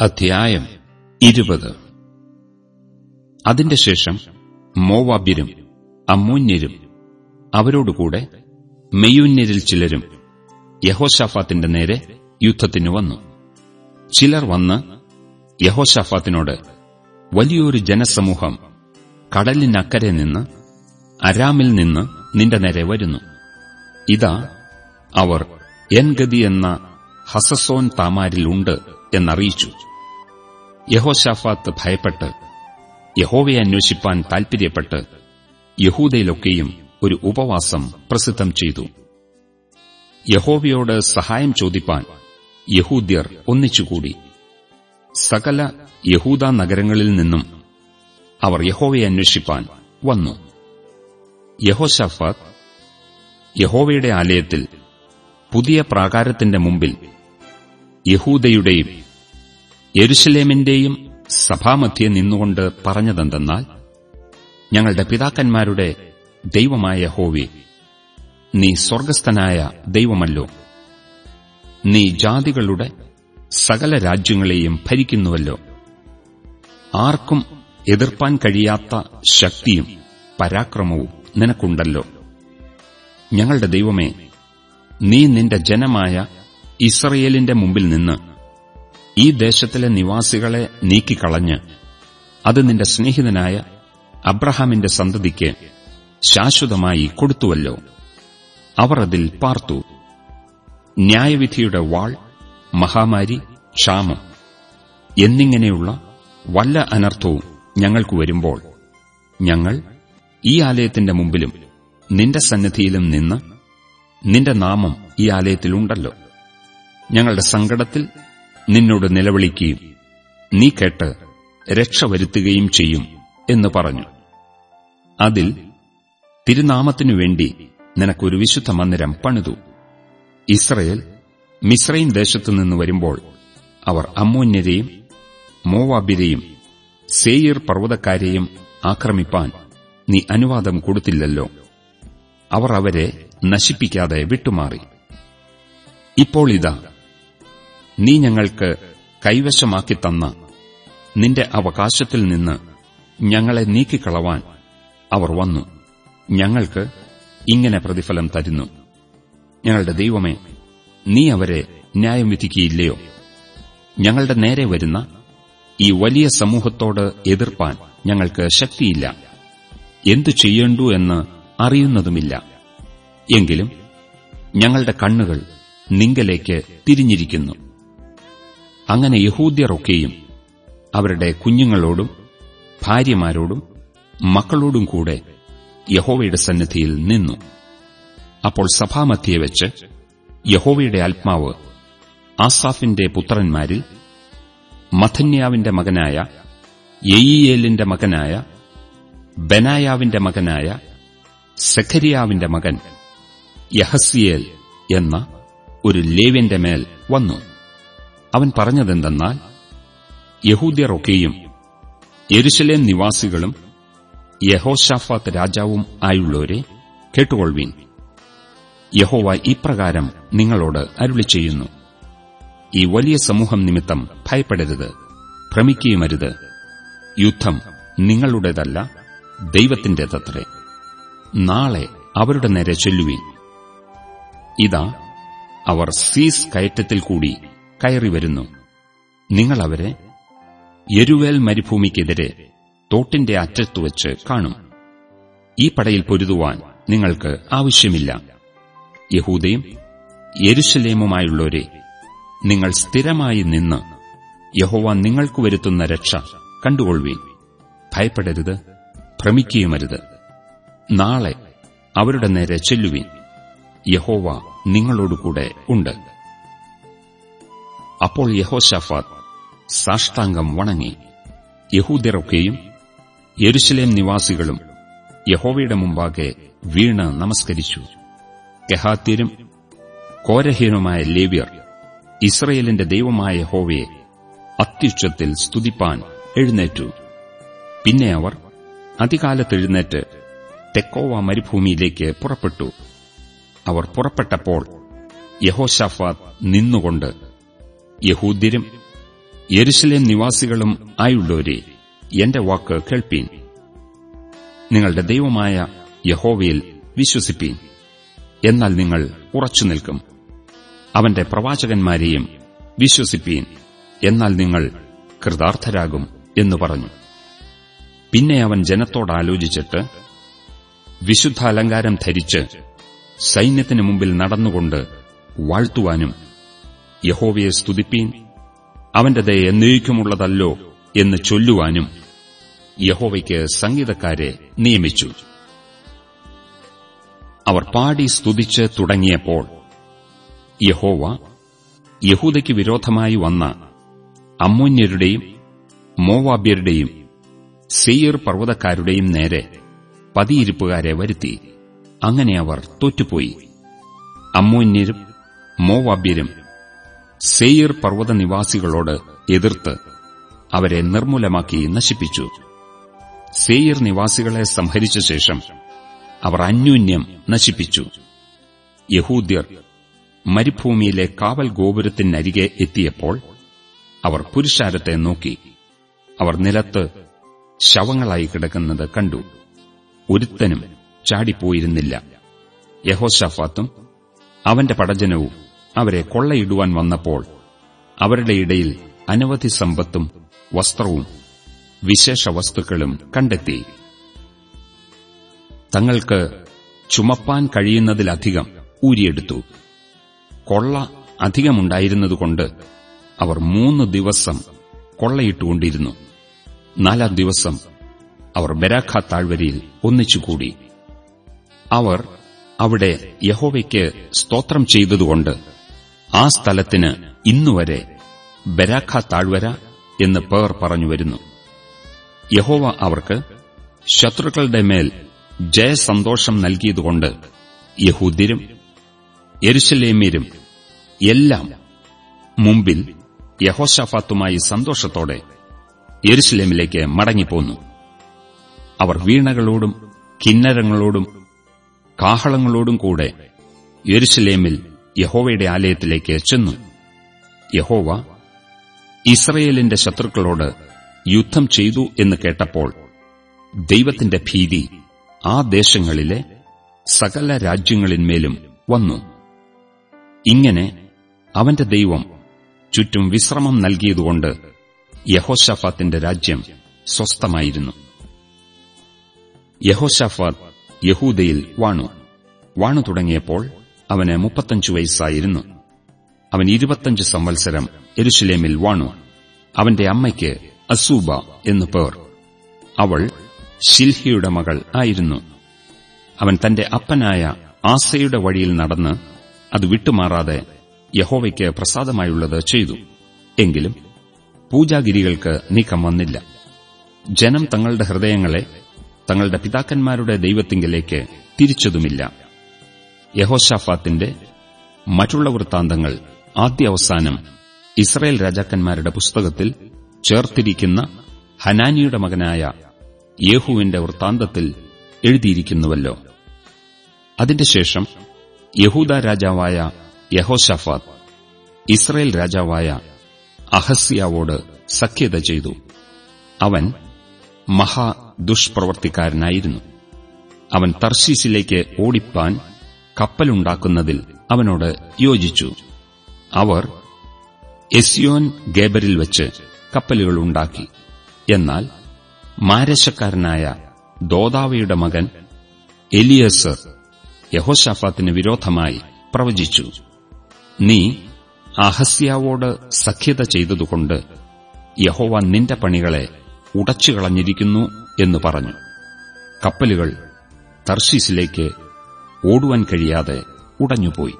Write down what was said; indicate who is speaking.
Speaker 1: അധ്യായം ഇരുപത്. അതിന്റെ ശേഷം മോവാബ്യരും അമ്മൂന്യരും അവരോടുകൂടെ മെയ്യൂന്യരിൽ ചിലരും യഹോഷാഫാത്തിന്റെ നേരെ യുദ്ധത്തിനു വന്നു. ചിലർ വന്ന് യഹോഷാഫാത്തിനോട് വലിയൊരു ജനസമൂഹം കടലിനക്കരെ നിന്ന് അരാമിൽ നിന്ന് നിന്റെ നേരെ വരുന്നു. ഇതാ അവർ എൻഗതി എന്ന ഹസസോൻ താമാരിലുണ്ട് എന്നറിയിച്ചു. യഹോഷാഫാത്ത് ഭയപ്പെട്ട് യഹോവയെ അന്വേഷിപ്പാൻ താൽപര്യപ്പെട്ട് യഹൂദയിലൊക്കെയും ഒരു ഉപവാസം പ്രസിദ്ധം ചെയ്തു. യഹോവയോട് സഹായം ചോദിപ്പാൻ യഹൂദ്യർ ഒന്നിച്ചുകൂടി. സകല യഹൂദ നഗരങ്ങളിൽ നിന്നും അവർ യഹോവയെ അന്വേഷിപ്പാൻ വന്നു. യഹോഷാഫാത്ത് യഹോവയുടെ ആലയത്തിൽ പുതിയ പ്രാകാരത്തിന്റെ മുമ്പിൽ യഹൂദയുടെയും യെരുഷലേമിന്റെയും സഭാമധ്യെ നിന്നുകൊണ്ട് പറഞ്ഞതെന്തെന്നാൽ ഞങ്ങളുടെ പിതാക്കന്മാരുടെ ദൈവമായ ഹോവി നീ സ്വർഗസ്ഥനായ ദൈവമല്ലോ. നീ ജാതികളുടെ സകല രാജ്യങ്ങളെയും ഭരിക്കുന്നുവല്ലോ. ആർക്കും എതിർപ്പാൻ കഴിയാത്ത ശക്തിയും പരാക്രമവും നിനക്കുണ്ടല്ലോ. ഞങ്ങളുടെ ദൈവമേ നീ നിന്റെ ജനമായ ഇസ്രയേലിന്റെ മുമ്പിൽ നിന്ന് ഈ ദേശത്തിലെ നിവാസികളെ നീക്കിക്കളഞ്ഞ് അത് നിന്റെ സ്നേഹിതനായ അബ്രഹാമിന്റെ സന്തതിക്ക് ശാശ്വതമായി കൊടുത്തുവല്ലോ. അവർ അതിൽ പാർത്തു. ന്യായവിധിയുടെ വാൾ മഹാമാരി ക്ഷാമം എന്നിങ്ങനെയുള്ള വല്ല അനർത്ഥവും ഞങ്ങൾക്ക് വരുമ്പോൾ ഞങ്ങൾ ഈ ആലയത്തിന്റെ മുമ്പിലും നിന്റെ സന്നിധിയിലും നിന്ന് നിന്റെ നാമം ഈ ആലയത്തിലുണ്ടല്ലോ. ഞങ്ങളുടെ സങ്കടത്തിൽ നിന്നോട് നിലവിളിക്കുകയും നീ കേട്ട് രക്ഷ വരുത്തുകയും ചെയ്യും എന്ന് പറഞ്ഞു. അതിൽ തിരുനാമത്തിനു വേണ്ടി നിനക്കൊരു വിശുദ്ധ മന്ദിരം പണിതു. ഇസ്രയേൽ മിശ്രയും ദേശത്തു നിന്ന് വരുമ്പോൾ അവർ അമ്മോന്യരെയും മോവാബിരെയും സേയിർ പർവതക്കാരെയും ആക്രമിപ്പാൻ നീ അനുവാദം കൊടുത്തില്ലല്ലോ. അവർ അവരെ നശിപ്പിക്കാതെ വിട്ടുമാറി. ഇപ്പോൾ ഇതാ നീ ഞങ്ങൾക്ക് കൈവശമാക്കി തന്ന നിന്റെ അവകാശത്തിൽ നിന്ന് ഞങ്ങളെ നീക്കിക്കളവാൻ അവർ വന്നു. ഞങ്ങൾക്ക് ഇങ്ങനെ പ്രതിഫലം തരുന്നു. ഞങ്ങളുടെ ദൈവമേ നീ അവരെ ന്യായം വിധിക്കുകയില്ലയോ? ഞങ്ങളുടെ നേരെ വരുന്ന ഈ വലിയ സമൂഹത്തോട് എതിർപ്പാൻ ഞങ്ങൾക്ക് ശക്തിയില്ല. എന്തു ചെയ്യേണ്ടു എന്ന് അറിയുന്നതുമില്ല. എങ്കിലും ഞങ്ങളുടെ കണ്ണുകൾ നിങ്കലേക്ക് തിരിഞ്ഞിരിക്കുന്നു. അങ്ങനെ യഹൂദ്യറൊക്കെയും അവരുടെ കുഞ്ഞുങ്ങളോടും ഭാര്യമാരോടും മക്കളോടും കൂടെ യഹോവയുടെ സന്നിധിയിൽ നിന്നു. അപ്പോൾ സഭാമധ്യയെ വെച്ച് യഹോവയുടെ ആത്മാവ് ആസാഫിന്റെ പുത്രന്മാരിൽ മഥന്യാവിന്റെ മകനായ യെയിയേലിന്റെ മകനായ ബനായാവിന്റെ മകനായ സെഖരിയാവിന്റെ മകൻ യഹസിയേൽ എന്ന ഒരു ലേവ്യന്റെ മേൽ വന്നു. അവൻ പറഞ്ഞതെന്തെന്നാൽ യഹൂദ്യറൊക്കെയും യെരുശലേം നിവാസികളും യഹോഷാഫാത്ത് രാജാവും ആയുള്ളവരെ കേട്ടുകൊള്ളുവീൻ യഹോവ ഇപ്രകാരം നിങ്ങളോട് അരുളി ചെയ്യുന്നു ഈ വലിയ സമൂഹം നിമിത്തം ഭയപ്പെടരുത് ഭ്രമിക്കുകയുമരുത്. യുദ്ധം നിങ്ങളുടേതല്ല ദൈവത്തിന്റേതത്രേ നാളെ അവരുടെ നേരെ ചൊല്ലുവീൻ. ഇതാ അവർ സീസ് കയറ്റത്തിൽ കൂടി കയറി വരുന്നു. നിങ്ങൾ അവരെ യരുവേൽ മരുഭൂമിക്കെതിരെ തോട്ടിന്റെ അറ്റത്തുവച്ച് കാണും. ഈ പടയിൽ പൊരുതുവാൻ നിങ്ങൾക്ക് ആവശ്യമില്ല. യഹൂദയും യരുഷലേമുമായുള്ളവരെ നിങ്ങൾ സ്ഥിരമായി നിന്ന് യഹോവ നിങ്ങൾക്ക് വരുത്തുന്ന രക്ഷ കണ്ടുകൊള്ളുവീൻ. ഭയപ്പെടരുത് ഭ്രമിക്കുകയുമരുത്. നാളെ അവരുടെ നേരെ ചെല്ലുവിൻ. യഹോവ നിങ്ങളോടുകൂടെ ഉണ്ട്. അപ്പോൾ യഹോഷാഫാത്ത് സാഷ്ടാംഗം വണങ്ങി. യഹൂദരൊക്കെയും യെരുശലേം നിവാസികളും യഹോവയുടെ മുമ്പാകെ വീണ് നമസ്കരിച്ചു. കെഹാത്യരും കോരഹീനുമായ ലേവ്യർ ഇസ്രയേലിന്റെ ദൈവമായ യഹോവയെ അത്യുച്ചത്തിൽ സ്തുതിപ്പാൻ എഴുന്നേറ്റു. പിന്നെ അവർ അതികാലത്തെഴുന്നേറ്റ് തെക്കോവ മരുഭൂമിയിലേക്ക് പുറപ്പെട്ടു. അവർ പുറപ്പെട്ടപ്പോൾ യഹോഷാഫാത്ത് നിന്നുകൊണ്ട് യഹൂദ്യരും യെരുശലേം നിവാസികളും ആയുള്ളവരെ എന്റെ വാക്ക് കേൾപ്പീൻ. നിങ്ങളുടെ ദൈവമായ യഹോവയിൽ വിശ്വസിപ്പീൻ. എന്നാൽ നിങ്ങൾ ഉറച്ചു നിൽക്കും. അവന്റെ പ്രവാചകന്മാരെയും വിശ്വസിപ്പീൻ. എന്നാൽ നിങ്ങൾ കൃതാർത്ഥരാകും എന്ന് പറഞ്ഞു. പിന്നെ അവൻ ജനത്തോടാലോചിച്ചിട്ട് വിശുദ്ധ അലങ്കാരം ധരിച്ച് സൈന്യത്തിനു മുമ്പിൽ നടന്നുകൊണ്ട് വാഴ്ത്തുവാനും യഹോവയെ സ്തുതിപ്പീൻ. അവന്റെ ദയ എന്നേക്കുമുള്ളതല്ലോ എന്ന് ചൊല്ലുവാനും യഹോവയ്ക്ക് സംഗീതക്കാരെ നിയമിച്ചു. അവർ പാടി സ്തുതിച്ച് തുടങ്ങിയപ്പോൾ യഹോവ യഹൂദയ്ക്ക് വിരോധമായി വന്ന അമ്മൂന്യരുടെയും മോവാബ്യരുടെയും സെയ്യർ പർവതക്കാരുടെയും നേരെ പതിയിരിപ്പുകാരെ വരുത്തി. അങ്ങനെ അവർ തോറ്റുപോയി. അമ്മൂന്യരും മോവാബ്യരും സെയ്യർ പർവത നിവാസികളോട് എതിർത്ത് അവരെ നിർമൂലമാക്കി നശിപ്പിച്ചു. സെയ്യർ നിവാസികളെ സംഹരിച്ച ശേഷം അവർ അന്യോന്യം നശിപ്പിച്ചു. യഹൂദ്യർ മരുഭൂമിയിലെ കാവൽ ഗോപുരത്തിനരികെ എത്തിയപ്പോൾ അവർ പുരുഷാരത്തെ നോക്കി. അവർ നിലത്ത് ശവങ്ങളായി കിടക്കുന്നത് കണ്ടു. ഒരുത്തനും ചാടിപ്പോയിരുന്നില്ല. യഹോഷാഫാത്തും അവന്റെ പടജനവും അവരെ കൊള്ളയിടുവാൻ വന്നപ്പോൾ അവരുടെ ഇടയിൽ അനവധി സമ്പത്തും വസ്ത്രവും വിശേഷ വസ്തുക്കളും കണ്ടെത്തി. തങ്ങൾക്ക് ചുമപ്പാൻ കഴിയുന്നതിലധികം ഊരിയെടുത്തു. കൊള്ള അധികമുണ്ടായിരുന്നതുകൊണ്ട് അവർ മൂന്ന് ദിവസം കൊള്ളയിട്ടുകൊണ്ടിരുന്നു. നാലാം ദിവസം അവർ ബരാഖ താഴ്വരയിൽ ഒന്നിച്ചുകൂടി. അവർ അവിടെ യഹോവയ്ക്ക് സ്തോത്രം ചെയ്തതുകൊണ്ട് ആ സ്ഥലത്തിന് ഇന്നുവരെ ബരാഖ താഴ്വര എന്ന് പേർ പറഞ്ഞുവരുന്നു യഹോവ അവർക്ക് ശത്രുക്കളുടെ മേൽ ജയസന്തോഷം നൽകിയതുകൊണ്ട് യഹൂദ്യരും എരുശലേമ്യരും എല്ലാം മുമ്പിൽ യഹോഷഫാത്തുമായി സന്തോഷത്തോടെ എരുശലേമിലേക്ക് മടങ്ങിപ്പോന്നു. അവർ വീണകളോടും കിന്നരങ്ങളോടും കാഹളങ്ങളോടും കൂടെ യെരുശലേമിൽ യഹോവയുടെ ആലയത്തിലേക്ക് ചെന്നു. യഹോവ ഇസ്രയേലിന്റെ ശത്രുക്കളോട് യുദ്ധം ചെയ്തു എന്ന് കേട്ടപ്പോൾ ദൈവത്തിന്റെ ഭീതി ആ ദേശങ്ങളിലെ സകല രാജ്യങ്ങളിന്മേലും വന്നു. ഇങ്ങനെ അവന്റെ ദൈവം ചുറ്റും വിശ്രമം നൽകിയതുകൊണ്ട് യഹോഷാഫാത്തിന്റെ രാജ്യം സ്വസ്ഥമായിരുന്നു. യഹോഷാഫാത്ത് യഹൂദയിൽ വാണു. വാണു തുടങ്ങിയപ്പോൾ അവന് മുപ്പത്തഞ്ചു വയസ്സായിരുന്നു. അവൻ ഇരുപത്തഞ്ച് സംവത്സരം എരുഷലേമിൽ വാണു. അവന്റെ അമ്മയ്ക്ക് അസൂബ എന്നു പേർ. അവൾ ഷിൽഹിയുടെ മകൾ ആയിരുന്നു. അവൻ തന്റെ അപ്പനായ ആസയുടെ വഴിയിൽ നടന്ന് അത് വിട്ടുമാറാതെ യഹോവയ്ക്ക് പ്രസാദമായുള്ളത് ചെയ്തു. എങ്കിലും പൂജാഗിരികൾക്ക് നീക്കം വന്നില്ല. ജനം തങ്ങളുടെ ഹൃദയങ്ങളെ തങ്ങളുടെ പിതാക്കന്മാരുടെ ദൈവത്തിങ്കിലേക്ക് തിരിച്ചതുമില്ല. യഹോഷാഫാത്തിന്റെ മറ്റുള്ള വൃത്താന്തങ്ങൾ ആദ്യ അവസാനം ഇസ്രയേൽ രാജാക്കന്മാരുടെ പുസ്തകത്തിൽ ചേർത്തിരിക്കുന്ന ഹനാനിയുടെ മകനായ യേഹുവിന്റെ വൃത്താന്തത്തിൽ എഴുതിയിരിക്കുന്നുവല്ലോ. അതിന്റെ ശേഷം യഹൂദ രാജാവായ യഹോഷാഫാത്ത് ഇസ്രയേൽ രാജാവായ അഹസ്യാവോട് സഖ്യത ചെയ്തു. അവൻ മഹാ ദുഷ്പ്രവർത്തിക്കാരനായിരുന്നു അവൻ തർശീസിലേക്ക് ഓടിപ്പാൻ കപ്പലുണ്ടാക്കുന്നതിൽ അവനോട് യോജിച്ചു. അവർ എസിയോൻ ഗേബറിൽ വെച്ച് കപ്പലുകൾ ഉണ്ടാക്കി. എന്നാൽ മാരശക്കാരനായ ദോദാവയുടെ മകൻ എലിയസർ യഹോഷാഫാത്തിന് വിരോധമായി പ്രവചിച്ചു. നീ അഹസ്യാവോട് സഖ്യത ചെയ്തതുകൊണ്ട് യഹോവ നിന്റെ പണികളെ ഉടച്ചുകളഞ്ഞിരിക്കുന്നു എന്ന് പറഞ്ഞു. കപ്പലുകൾ തർശീസിലേക്ക് ഓടുവാൻ കഴിയാതെ ഉടഞ്ഞുപോയി.